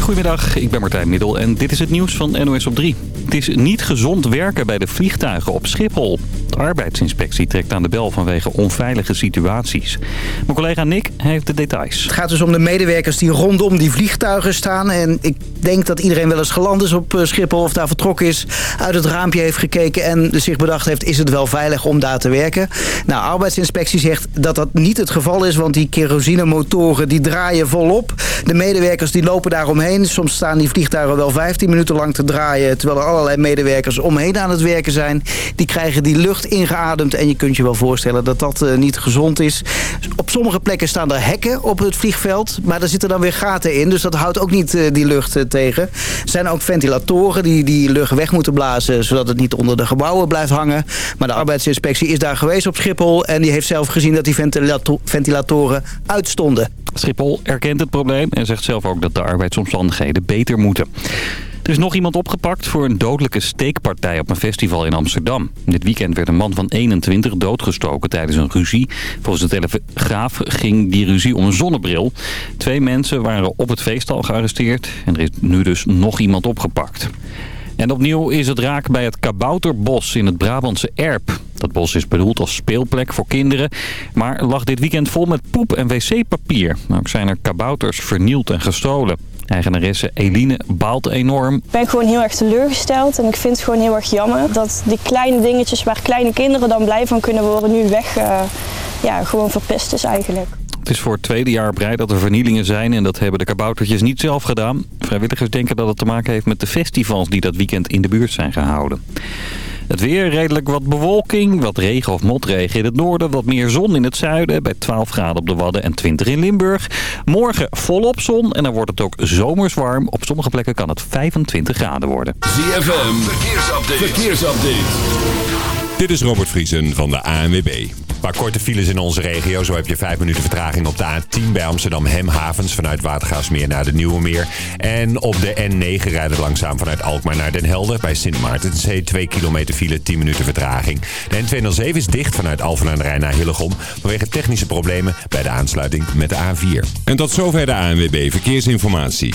Goedemiddag, ik ben Martijn Middel en dit is het nieuws van NOS op 3. Het is niet gezond werken bij de vliegtuigen op Schiphol. Arbeidsinspectie trekt aan de bel vanwege onveilige situaties. Mijn collega Nick heeft de details. Het gaat dus om de medewerkers die rondom die vliegtuigen staan. En ik denk dat iedereen wel eens geland is op eh, Schiphol of daar vertrokken is. Uit het raampje heeft gekeken en zich bedacht heeft... is het wel veilig om daar te werken? Nou, arbeidsinspectie zegt dat dat niet het geval is... want die kerosinemotoren die draaien volop. De medewerkers die lopen daar omheen. Soms staan die vliegtuigen wel 15 minuten lang te draaien... terwijl er allerlei medewerkers omheen aan het werken zijn. Die krijgen die lucht ingeademd en je kunt je wel voorstellen dat dat uh, niet gezond is. Op sommige plekken staan er hekken op het vliegveld, maar daar zitten dan weer gaten in. Dus dat houdt ook niet uh, die lucht uh, tegen. Er zijn ook ventilatoren die die lucht weg moeten blazen, zodat het niet onder de gebouwen blijft hangen. Maar de arbeidsinspectie is daar geweest op Schiphol en die heeft zelf gezien dat die ventilator ventilatoren uitstonden. Schiphol erkent het probleem en zegt zelf ook dat de arbeidsomstandigheden beter moeten. Er is nog iemand opgepakt voor een dodelijke steekpartij op een festival in Amsterdam. Dit weekend werd een man van 21 doodgestoken tijdens een ruzie. Volgens de Telegraaf ging die ruzie om een zonnebril. Twee mensen waren op het feestal gearresteerd en er is nu dus nog iemand opgepakt. En opnieuw is het raak bij het Kabouterbos in het Brabantse Erp. Dat bos is bedoeld als speelplek voor kinderen, maar lag dit weekend vol met poep en wc-papier. Ook zijn er kabouters vernield en gestolen. Eigenaresse Eline baalt enorm. Ik ben gewoon heel erg teleurgesteld en ik vind het gewoon heel erg jammer dat die kleine dingetjes waar kleine kinderen dan blij van kunnen worden nu weg, uh, ja, gewoon verpest is eigenlijk. Het is voor het tweede jaar rij dat er vernielingen zijn en dat hebben de kaboutertjes niet zelf gedaan. Vrijwilligers denken dat het te maken heeft met de festivals die dat weekend in de buurt zijn gehouden. Het weer redelijk wat bewolking, wat regen of motregen in het noorden, wat meer zon in het zuiden bij 12 graden op de Wadden en 20 in Limburg. Morgen volop zon en dan wordt het ook zomers warm. Op sommige plekken kan het 25 graden worden. ZFM, verkeersupdate. verkeersupdate. Dit is Robert Vriesen van de ANWB. Paar korte files in onze regio. Zo heb je 5 minuten vertraging op de A10 bij Amsterdam Hemhavens vanuit Watergaasmeer naar de Nieuwe Meer. En op de N9 rijden langzaam vanuit Alkmaar naar Den Helder bij Sint Maartenzee. 2 kilometer file, 10 minuten vertraging. De N207 is dicht vanuit Alphen aan de Rijn naar Hillegom vanwege technische problemen bij de aansluiting met de A4. En tot zover de ANWB Verkeersinformatie.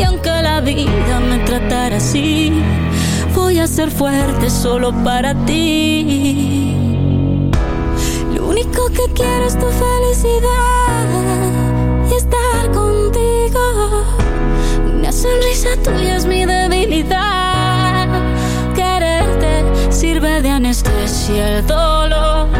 Y aunque la vida me tratara así, voy a ser fuerte solo para ti. Lo único que quiero es tu felicidad y estar contigo. Una sonrisa tuya es mi debilidad. Quererte sirve de anestesia el dolor.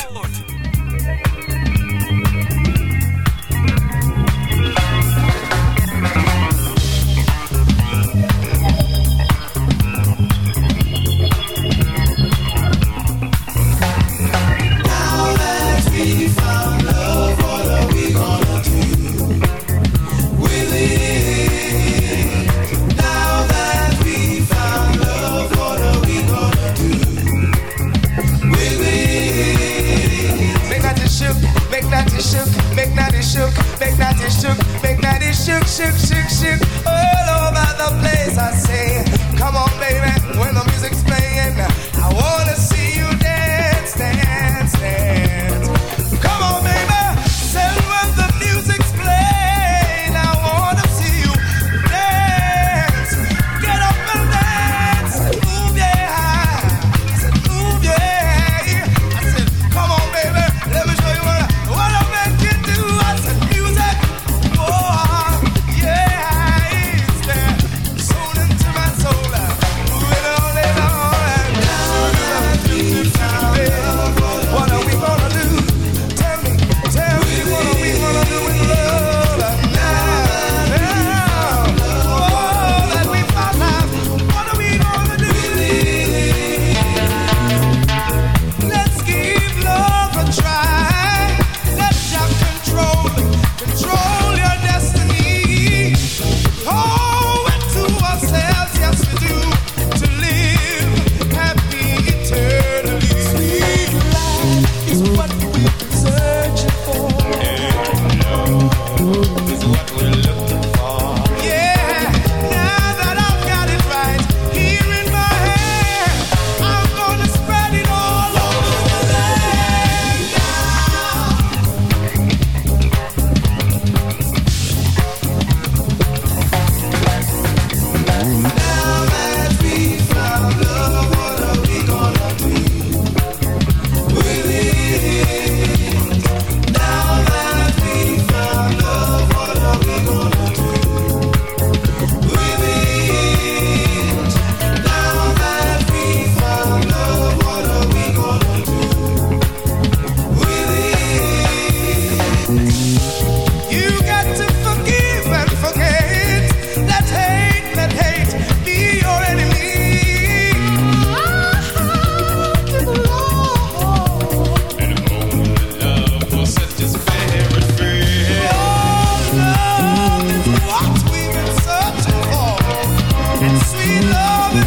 sick, sick, sick.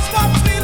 stop me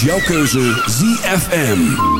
is jouw keuze ZFM.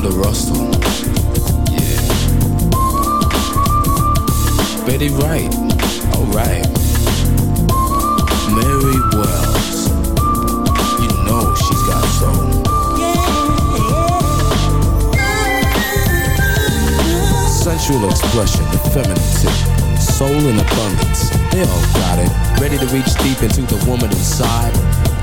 Brenda Russell. Yeah. Betty Wright. Alright. Mary Wells. You know she's got soul. Yeah. Sensual expression, femininity, soul in abundance. They all got it. Ready to reach deep into the woman inside.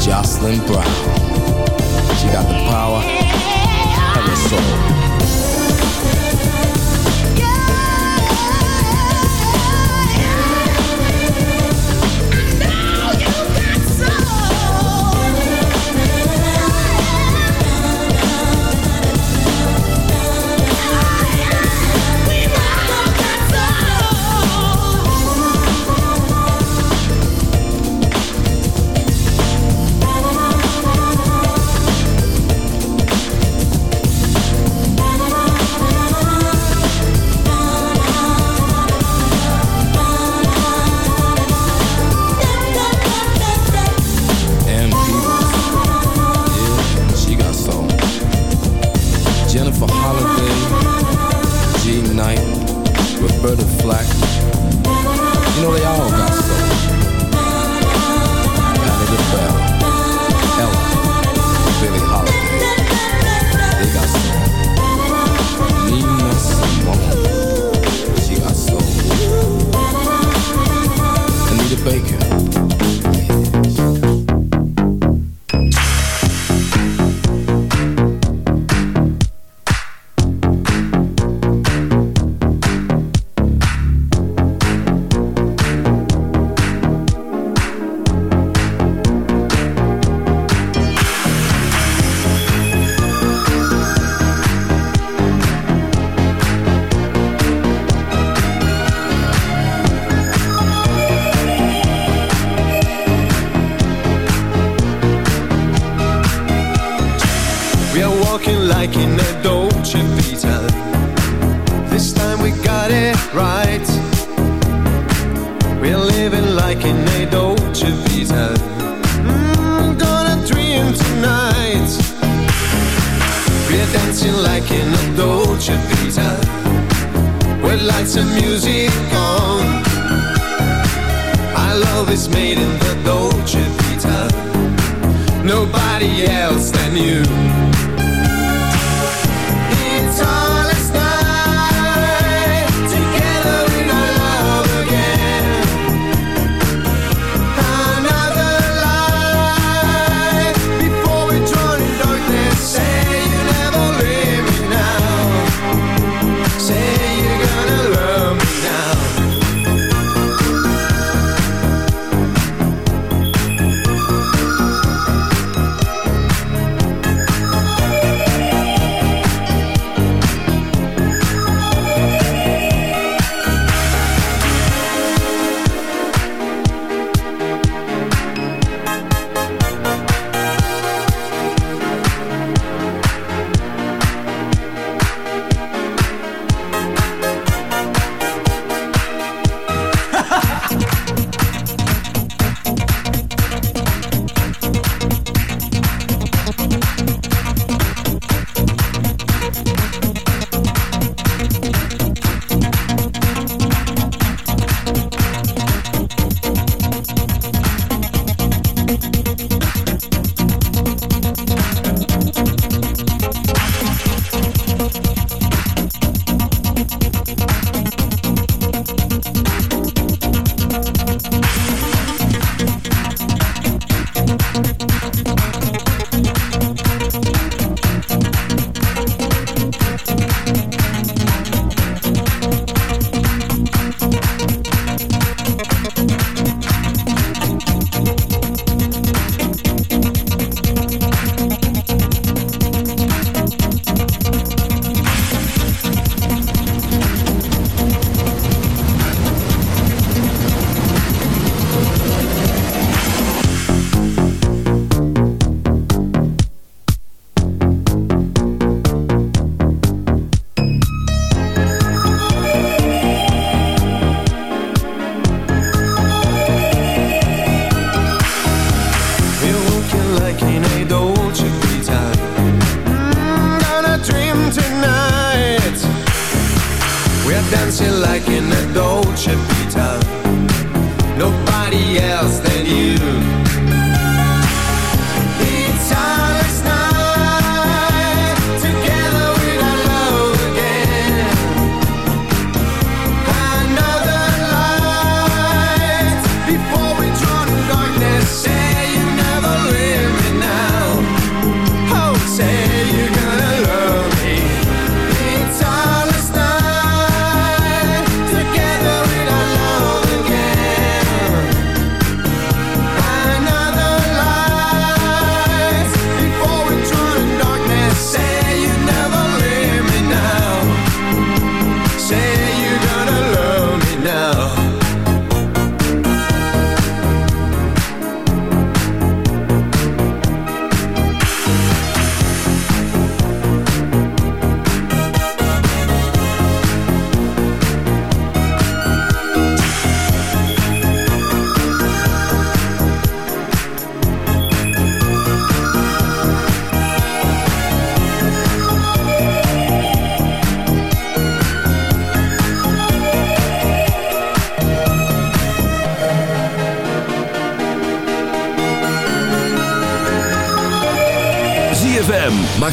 Jocelyn Brown, she got the power of her soul. Baker.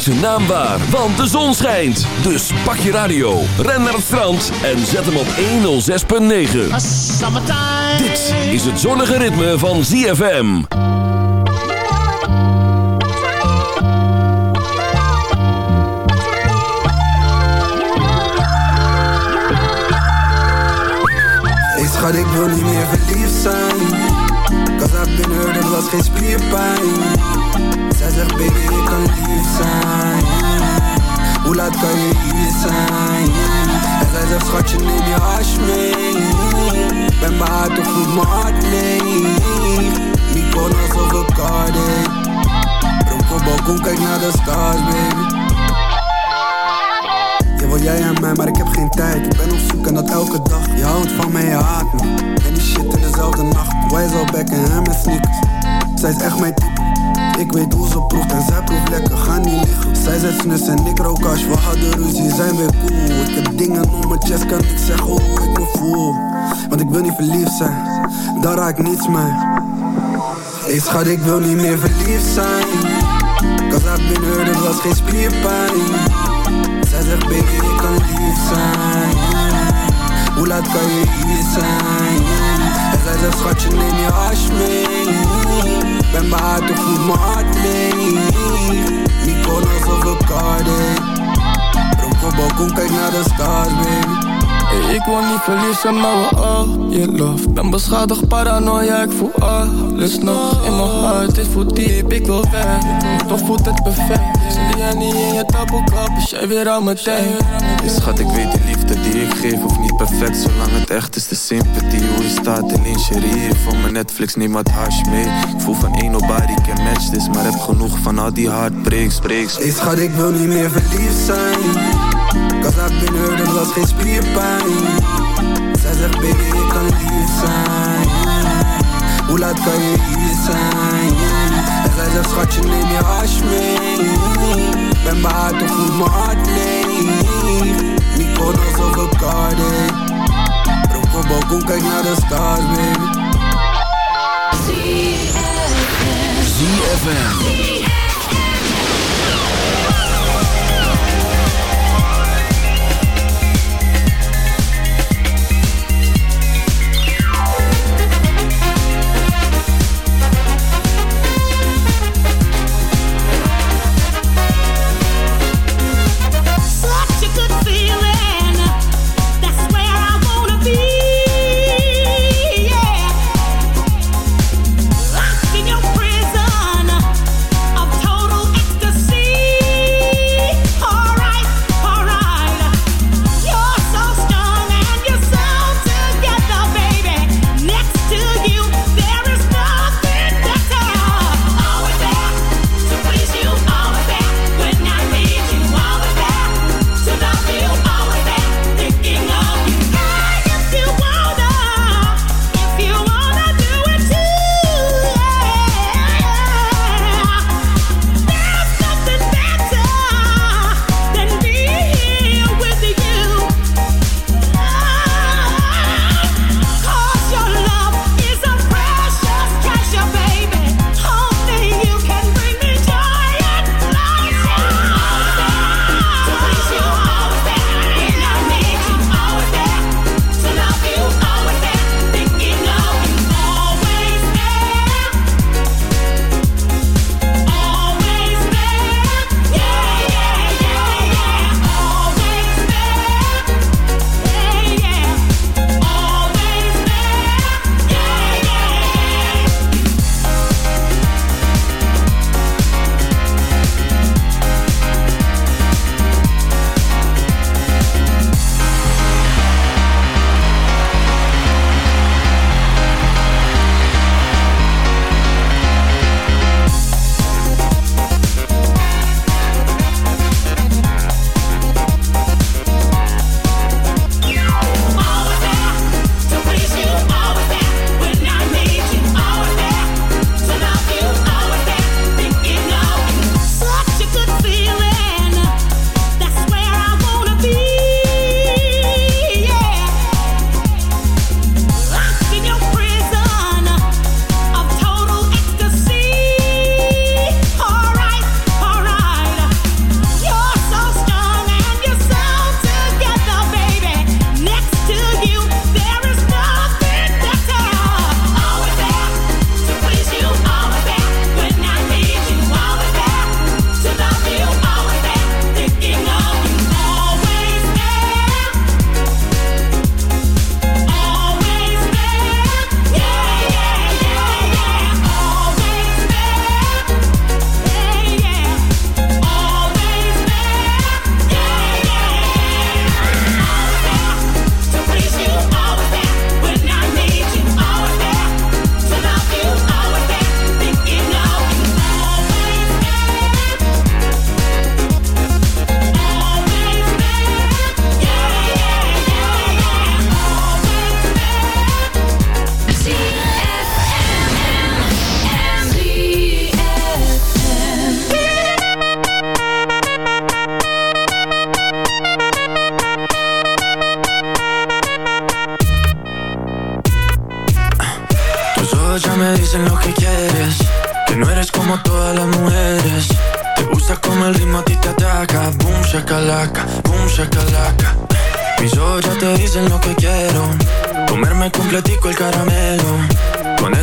Zijn naam waar, want de zon schijnt. Dus pak je radio, ren naar het strand en zet hem op 106.9. Dit is het zonnige ritme van ZFM. Hey schat, ik wil niet meer verliefd zijn Cause I've been hurt, het was geen spierpijn Zij zegt baby, Laat kan je hier zijn? En zegt schatje, neem je hash mee. Ben behaard, toch voelt mijn hart leeg Mykonos of Bacardi Rook op balkon, kijk naar de stars baby. Je wil jij en mij, maar ik heb geen tijd. Ik ben op zoek en dat elke dag. Je houdt van mij, je haat me. En die shit in dezelfde nacht. Wij zo back en hem met sneakers Zij is echt mijn type Ik weet hoe ze proeft en zij proeft lekker. Ga niet liggen. Zij zet snus en ik rook hash. We hadden ruzie, zijn weer cool. Ik heb dingen om mijn chest, kan niet zeggen hoe ik me voel. Want ik wil niet verliefd zijn Daar raak ik niets mee. Hey schat, ik wil niet meer verliefd zijn. Cause I've been hurt, het was geen spierpijn. Zij zegt baby ik kan lief zijn. Hoe laat kan je hier zijn? En zij zegt schatje neem je hash mee Ben behaard of voelt mijn hart leeg of op balkon kijk naar de stars baby. Hey, ik wil niet verliezen, maar we all je love. Ben beschadigd, paranoia, ik voel alles nog In mijn hart, dit voelt diep, ik wil weg. Toch voelt het perfect jij niet in je taboekap, is jij weer aan mijn tijd. Schat, ik weet die liefde die ik geef hoeft niet perfect Zolang het echt is, de sympathie. Hoe je staat in lingerie Van mijn Netflix, neem wat hash mee. Ik voel van één nobody can match this Maar heb genoeg van al die heartbreaks, breaks. Hey schat, ik wil niet meer verliefd zijn. Cause I've been hurt, het was geen spierpijn. Zij zegt baby, ik kan lief zijn. Hoe laat kan je hier zijn? En schatje, neem je hash mee. Ben behaard of voelt mijn hart leeg Mykonos of Bacardi Rook op balkon, kijk naar de stars baby ZFM.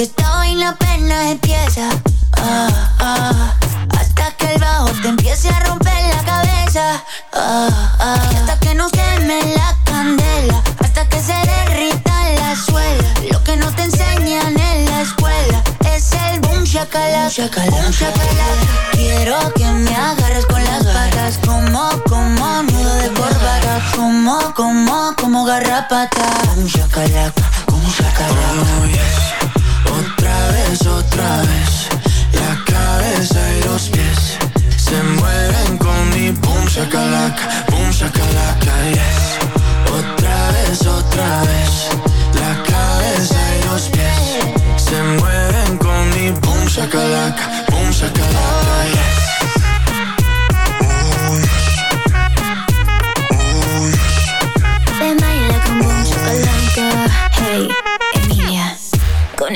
que esta vaina apenas empieza. Ah, ah, hasta que el bajo te empiece a romper la cabeza. Ah, ah, y hasta que nos queme la candela. Hasta que se derrita la suela. Lo que no te enseñan en la escuela es el boom shakalaka. Boom shakalaka. Quiero que me agarres con las patas como, como nudo de corbata. Como, como, como garrapata. Boom shakalaka, boom shakalaka. Oh, yes. Otra vez, La cabeza y los pies Se mueven con mi boom shakalaka Boom shakalaka, yes. Otra vez, otra vez. La cabeza y los pies Se mueven con mi Boom shakalaka,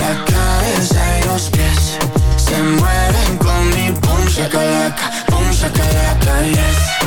La cabeza y los pies Se mueven con mi Boom shakalaka, yes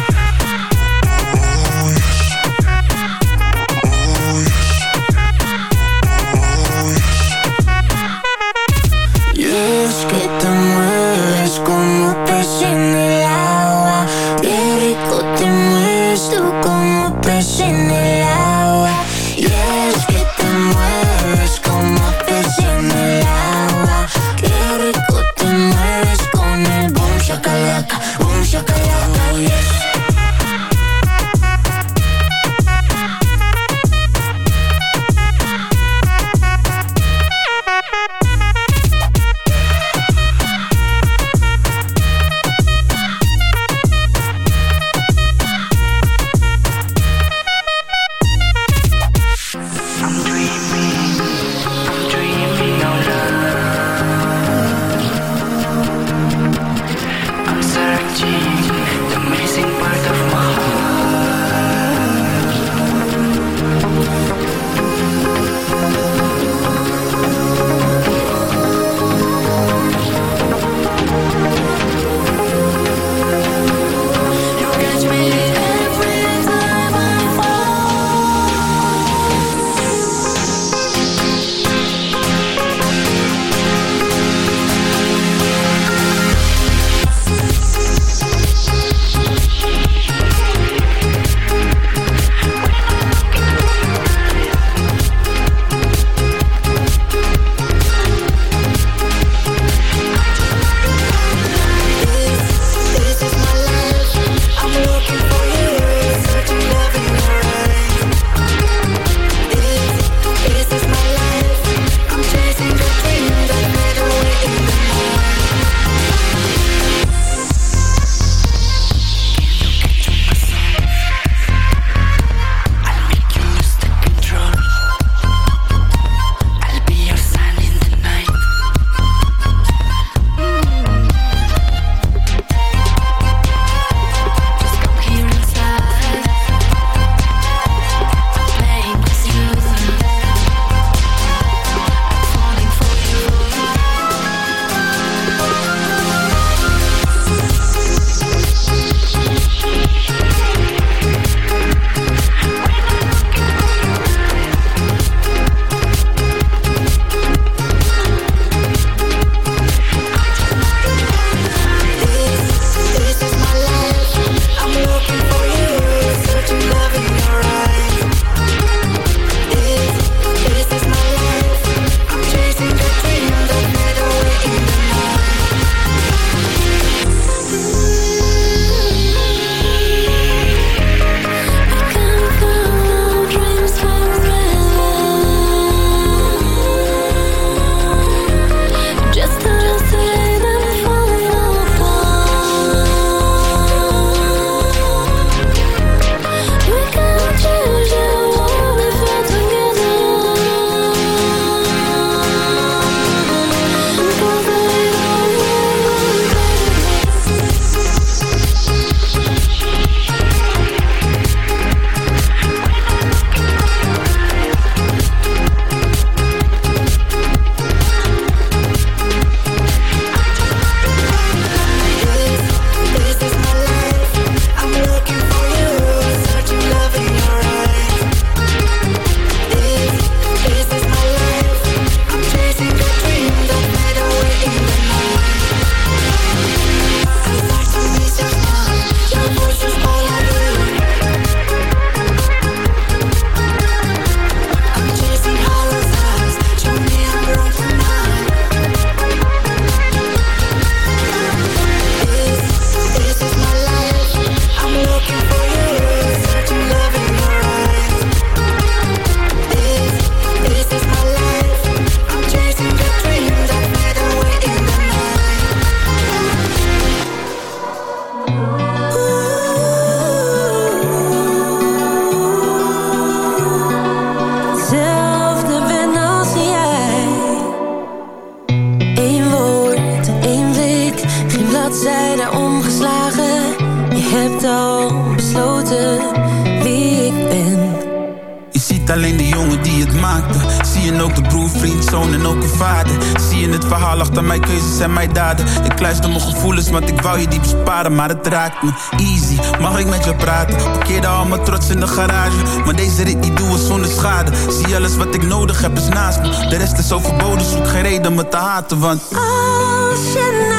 Easy, mag ik met je praten? Parkeerde al mijn trots in de garage. Maar deze rit niet doen zonder schade. Zie alles wat ik nodig heb is naast me. De rest is overbodig, zoek geen reden me te haten, want... Als je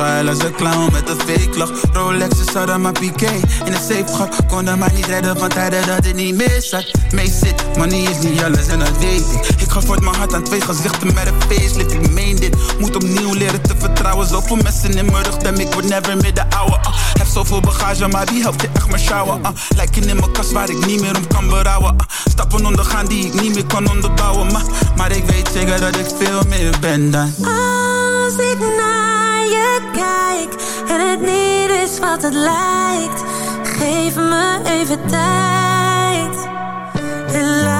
schuil als een clown met een fake lach. Rolex is hadden maar piqué in een safe gat. Konden mij niet redden van tijden dat het niet meer zat. Mee zit, money is niet alles en dat weet ik. Ik ga voort mijn hart aan twee gezichten met een facelift. Ik meen dit, moet opnieuw leren te vertrouwen. Zoveel mensen in mijn rug, dem ik word never meer de ouwe. ah. heb zoveel bagage, maar wie helpt je echt maar sjouwen? ah. Lijken in mijn kast waar ik niet meer om kan berouwen. ah. Stappen ondergaan die ik niet meer kan onderbouwen. Maar, maar ik weet zeker dat ik veel meer ben dan. Wat het lijkt, geef me even tijd. Laat